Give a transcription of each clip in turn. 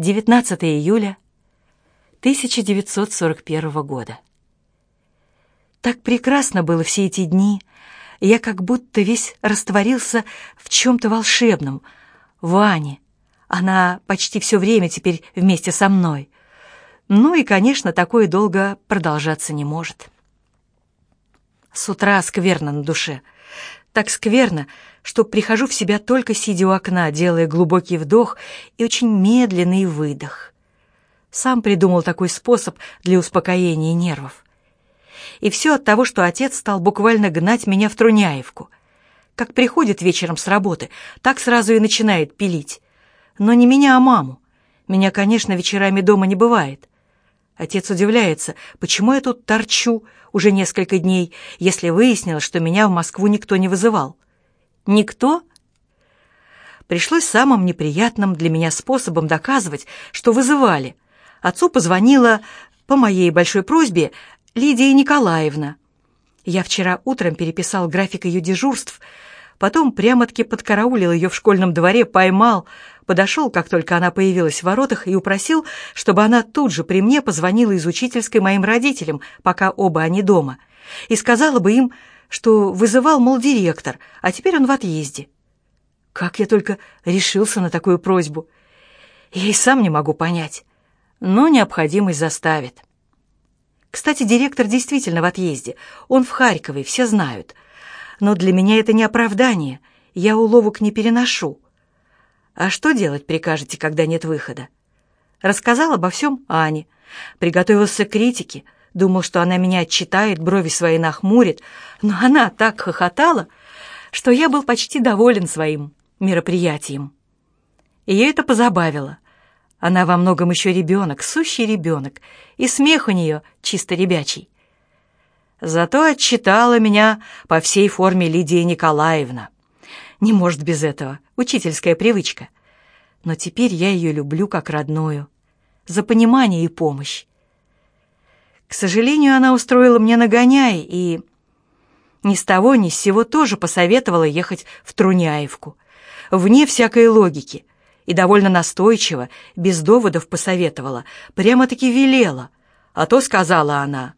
19 июля 1941 года. Так прекрасно было все эти дни. Я как будто весь растворился в чем-то волшебном. Ване. Она почти все время теперь вместе со мной. Ну и, конечно, такое долго продолжаться не может. С утра скверно на душе. Так скверно, что прихожу в себя только сидя у окна, делая глубокий вдох и очень медленный выдох. Сам придумал такой способ для успокоения нервов. И все от того, что отец стал буквально гнать меня в Труняевку. Как приходит вечером с работы, так сразу и начинает пилить. Но не меня, а маму. Меня, конечно, вечерами дома не бывает. Отец удивляется, почему я тут торчу уже несколько дней, если выяснилось, что меня в Москву никто не вызывал. Никто? Пришлось самым неприятным для меня способом доказывать, что вызывали. Отцу позвонила, по моей большой просьбе, Лидия Николаевна. Я вчера утром переписал график ее дежурств, потом прямо-таки подкараулил ее в школьном дворе, поймал, подошел, как только она появилась в воротах, и упросил, чтобы она тут же при мне позвонила из учительской моим родителям, пока оба они дома, и сказала бы им, что вызывал, мол, директор, а теперь он в отъезде. Как я только решился на такую просьбу. Я и сам не могу понять, но необходимость заставит. Кстати, директор действительно в отъезде. Он в Харькове, все знают. Но для меня это не оправдание. Я уловок не переношу. А что делать прикажете, когда нет выхода? Рассказал обо всем Ане. Приготовился к критике. Думал, что она меня отчитает, брови свои нахмурит. Но она так хохотала, что я был почти доволен своим мероприятием. Ее это позабавило. Она во многом еще ребенок, сущий ребенок, и смех у нее чисто ребячий. Зато отчитала меня по всей форме Лидия Николаевна. Не может без этого. Учительская привычка. Но теперь я ее люблю как родную. За понимание и помощь. К сожалению, она устроила мне нагоняй и... Ни с того, ни с сего тоже посоветовала ехать в Труняевку. Вне всякой логики. И довольно настойчиво, без доводов посоветовала. Прямо-таки велела. А то, сказала она,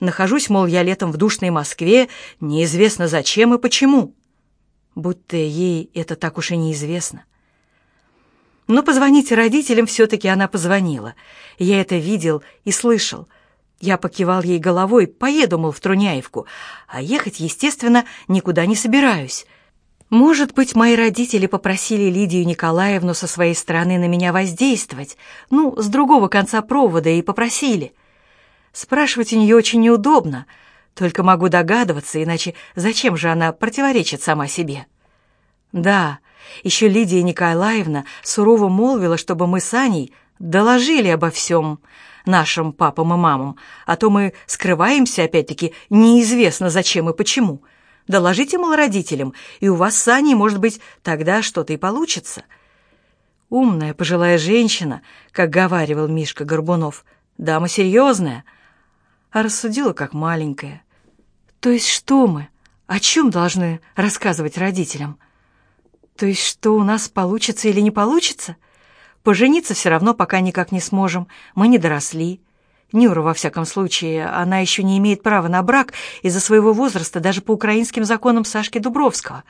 нахожусь, мол, я летом в душной Москве, неизвестно зачем и почему будто ей это так уж и неизвестно. Но позвонить родителям все-таки она позвонила. Я это видел и слышал. Я покивал ей головой, поеду, мол, в Труняевку, а ехать, естественно, никуда не собираюсь. Может быть, мои родители попросили Лидию Николаевну со своей стороны на меня воздействовать, ну, с другого конца провода и попросили. Спрашивать у нее очень неудобно — только могу догадываться, иначе зачем же она противоречит сама себе? Да, еще Лидия Николаевна сурово молвила, чтобы мы с Аней доложили обо всем нашим папам и мамам, а то мы скрываемся, опять-таки, неизвестно зачем и почему. Доложите, мол, родителям, и у вас с Аней, может быть, тогда что-то и получится. Умная пожилая женщина, как говаривал Мишка Горбунов, дама серьезная — а рассудила как маленькая. То есть что мы? О чем должны рассказывать родителям? То есть что у нас получится или не получится? Пожениться все равно пока никак не сможем, мы не доросли. Нюра, во всяком случае, она еще не имеет права на брак из-за своего возраста даже по украинским законам Сашки Дубровского.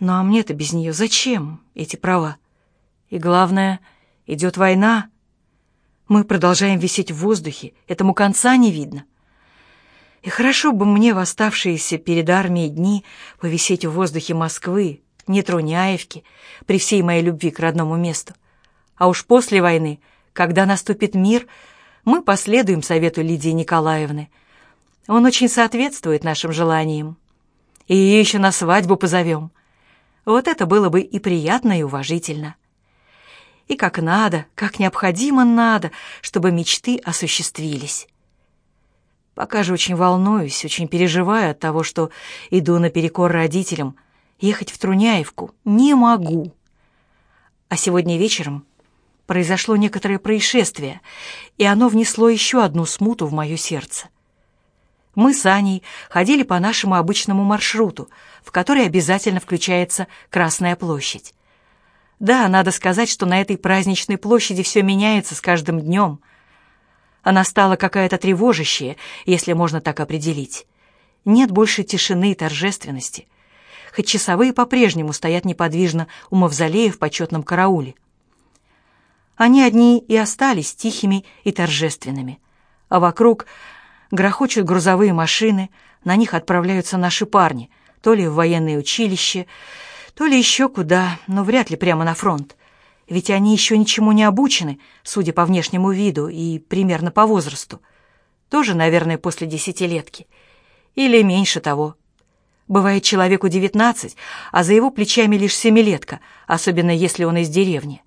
Ну а мне-то без нее зачем эти права? И главное, идет война, мы продолжаем висеть в воздухе, этому конца не видно. И хорошо бы мне в оставшиеся перед армией дни повисеть в воздухе Москвы, не Труняевки, при всей моей любви к родному месту. А уж после войны, когда наступит мир, мы последуем совету Лидии Николаевны. Он очень соответствует нашим желаниям. И еще на свадьбу позовем. Вот это было бы и приятно, и уважительно и как надо, как необходимо надо, чтобы мечты осуществились. Пока же очень волнуюсь, очень переживаю от того, что иду наперекор родителям. Ехать в Труняевку не могу. А сегодня вечером произошло некоторое происшествие, и оно внесло еще одну смуту в мое сердце. Мы с Аней ходили по нашему обычному маршруту, в который обязательно включается Красная площадь. Да, надо сказать, что на этой праздничной площади все меняется с каждым днем. Она стала какая-то тревожащая, если можно так определить. Нет больше тишины и торжественности. Хоть часовые по-прежнему стоят неподвижно у мавзолея в почетном карауле. Они одни и остались тихими и торжественными. А вокруг грохочут грузовые машины, на них отправляются наши парни, то ли в военное училище, то ли еще куда, но вряд ли прямо на фронт. Ведь они еще ничему не обучены, судя по внешнему виду и примерно по возрасту. Тоже, наверное, после десятилетки. Или меньше того. Бывает человеку девятнадцать, а за его плечами лишь семилетка, особенно если он из деревни.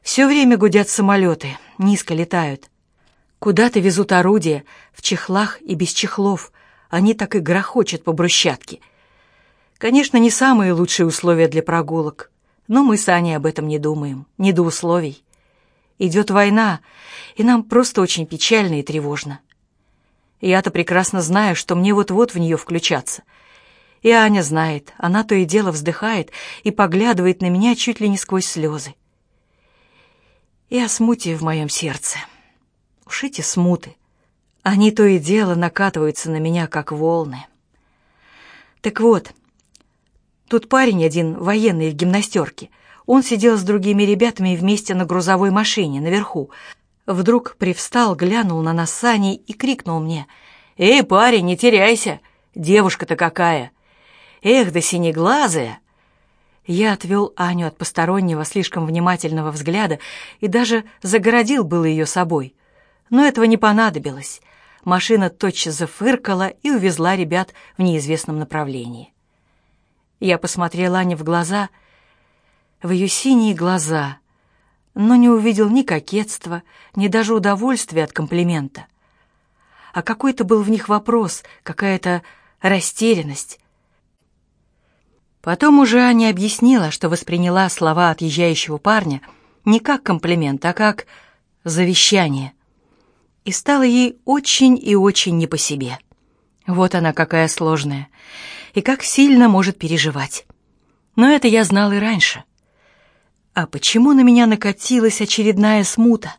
Все время гудят самолеты, низко летают. Куда-то везут орудия, в чехлах и без чехлов. Они так и грохочут по брусчатке. Конечно, не самые лучшие условия для прогулок, но мы с Аней об этом не думаем, не до условий. Идет война, и нам просто очень печально и тревожно. Я-то прекрасно знаю, что мне вот-вот в нее включаться. И Аня знает, она то и дело вздыхает и поглядывает на меня чуть ли не сквозь слезы. И о смуте в моем сердце. Уж эти смуты. Они то и дело накатываются на меня, как волны. Так вот, тут парень один, военный в гимнастерке. Он сидел с другими ребятами вместе на грузовой машине наверху. Вдруг привстал, глянул на нас с Аней и крикнул мне. «Эй, парень, не теряйся! Девушка-то какая! Эх, да синеглазая!» Я отвел Аню от постороннего, слишком внимательного взгляда и даже загородил было ее собой. Но этого не понадобилось. Машина тотчас зафыркала и увезла ребят в неизвестном направлении. Я посмотрел Ане в глаза, в ее синие глаза, но не увидел ни кокетства, ни даже удовольствия от комплимента. А какой-то был в них вопрос, какая-то растерянность, Потом уже Аня объяснила, что восприняла слова отъезжающего парня не как комплимент, а как завещание. И стало ей очень и очень не по себе. Вот она какая сложная. И как сильно может переживать. Но это я знал и раньше. А почему на меня накатилась очередная смута?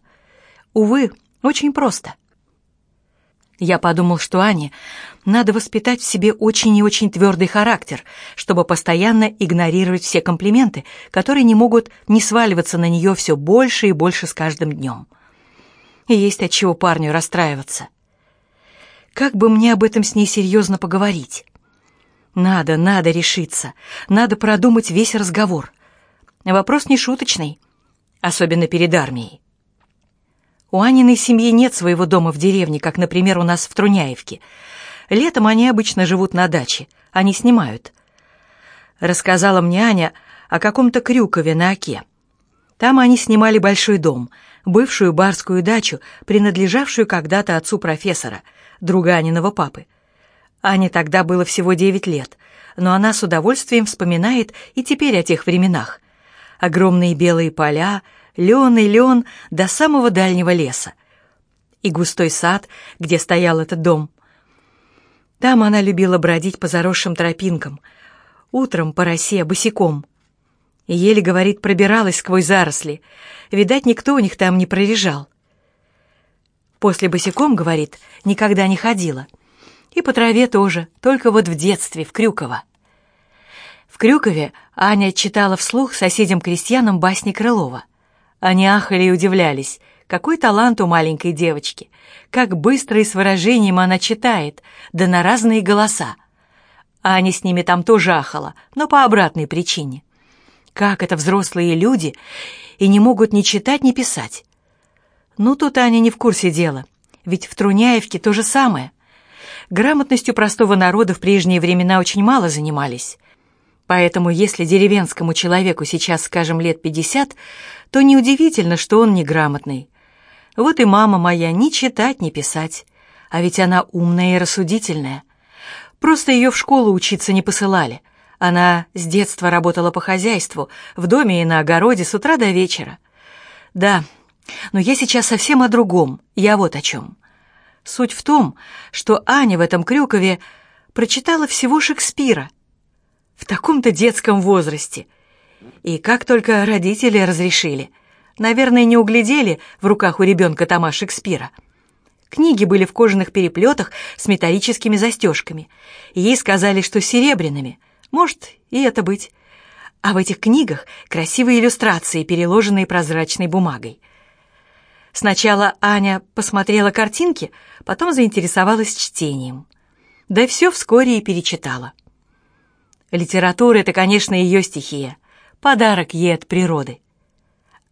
Увы, очень просто. Я подумал, что Ане надо воспитать в себе очень и очень твердый характер, чтобы постоянно игнорировать все комплименты, которые не могут не сваливаться на нее все больше и больше с каждым днем. И есть от чего парню расстраиваться. Как бы мне об этом с ней серьезно поговорить? Надо, надо решиться, надо продумать весь разговор. Вопрос не шуточный, особенно перед армией. У Аниной семьи нет своего дома в деревне, как, например, у нас в Труняевке. Летом они обычно живут на даче, они снимают. Рассказала мне Аня о каком-то Крюкове на Оке. Там они снимали большой дом, бывшую барскую дачу, принадлежавшую когда-то отцу профессора, друга Аниного папы. Ане тогда было всего девять лет, но она с удовольствием вспоминает и теперь о тех временах. Огромные белые поля — лен и лен до самого дальнего леса. И густой сад, где стоял этот дом. Там она любила бродить по заросшим тропинкам, утром по росе, босиком. Еле, говорит, пробиралась сквозь заросли. Видать, никто у них там не прорежал. После босиком, говорит, никогда не ходила. И по траве тоже, только вот в детстве, в Крюково. В Крюкове Аня читала вслух соседям-крестьянам басни Крылова. Они ахали и удивлялись. Какой талант у маленькой девочки! Как быстро и с выражением она читает, да на разные голоса. Аня с ними там тоже ахала, но по обратной причине. Как это взрослые люди и не могут ни читать, ни писать? Ну, тут Аня не в курсе дела, ведь в Труняевке то же самое. Грамотностью простого народа в прежние времена очень мало занимались. Поэтому если деревенскому человеку сейчас, скажем, лет пятьдесят, то неудивительно, что он неграмотный. Вот и мама моя ни читать, ни писать. А ведь она умная и рассудительная. Просто ее в школу учиться не посылали. Она с детства работала по хозяйству, в доме и на огороде с утра до вечера. Да, но я сейчас совсем о другом, я вот о чем. Суть в том, что Аня в этом Крюкове прочитала всего Шекспира — в таком-то детском возрасте. И как только родители разрешили. Наверное, не углядели в руках у ребенка тома Шекспира. Книги были в кожаных переплетах с металлическими застежками. Ей сказали, что серебряными. Может, и это быть. А в этих книгах красивые иллюстрации, переложенные прозрачной бумагой. Сначала Аня посмотрела картинки, потом заинтересовалась чтением. Да все вскоре и перечитала. Литература — это, конечно, ее стихия, подарок ей от природы.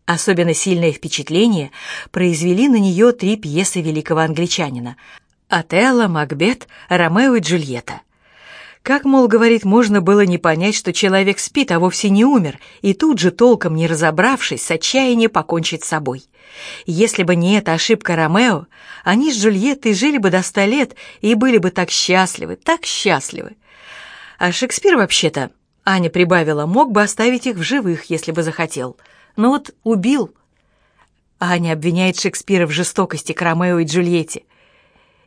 Особенно сильное впечатление произвели на нее три пьесы великого англичанина «Отелло», «Макбет», «Ромео и Джульетта». Как, мол, говорит, можно было не понять, что человек спит, а вовсе не умер, и тут же, толком не разобравшись, с отчаяния покончить с собой. Если бы не эта ошибка Ромео, они с Джульеттой жили бы до ста лет и были бы так счастливы, так счастливы. А Шекспир, вообще-то, Аня прибавила, мог бы оставить их в живых, если бы захотел — ну вот убил. Аня обвиняет Шекспира в жестокости к Ромео и Джульетте.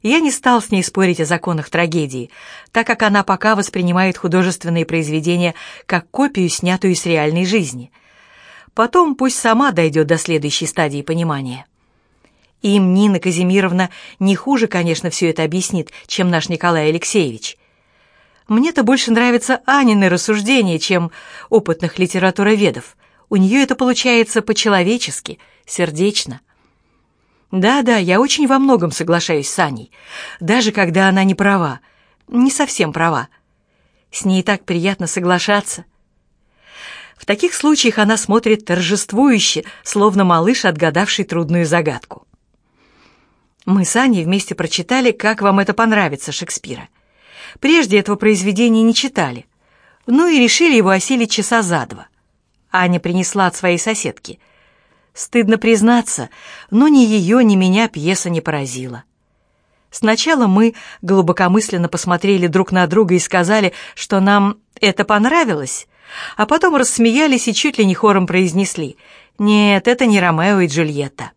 Я не стал с ней спорить о законах трагедии, так как она пока воспринимает художественные произведения как копию, снятую с реальной жизни. Потом пусть сама дойдет до следующей стадии понимания. Им Нина Казимировна не хуже, конечно, все это объяснит, чем наш Николай Алексеевич. Мне-то больше нравятся Анины рассуждения, чем опытных литературоведов. У нее это получается по-человечески, сердечно. Да-да, я очень во многом соглашаюсь с Аней, даже когда она не права, не совсем права. С ней так приятно соглашаться. В таких случаях она смотрит торжествующе, словно малыш, отгадавший трудную загадку. Мы с Аней вместе прочитали «Как вам это понравится» Шекспира. Прежде этого произведения не читали, ну и решили его осилить часа за два. Аня принесла от своей соседки. Стыдно признаться, но ни ее, ни меня пьеса не поразила. Сначала мы глубокомысленно посмотрели друг на друга и сказали, что нам это понравилось, а потом рассмеялись и чуть ли не хором произнесли «Нет, это не Ромео и Джульетта».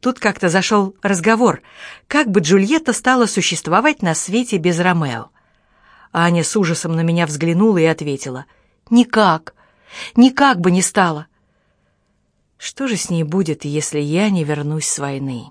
Тут как-то зашел разговор, как бы Джульетта стала существовать на свете без Ромео. Аня с ужасом на меня взглянула и ответила «Никак, Никак бы не стало. Что же с ней будет, если я не вернусь с войны?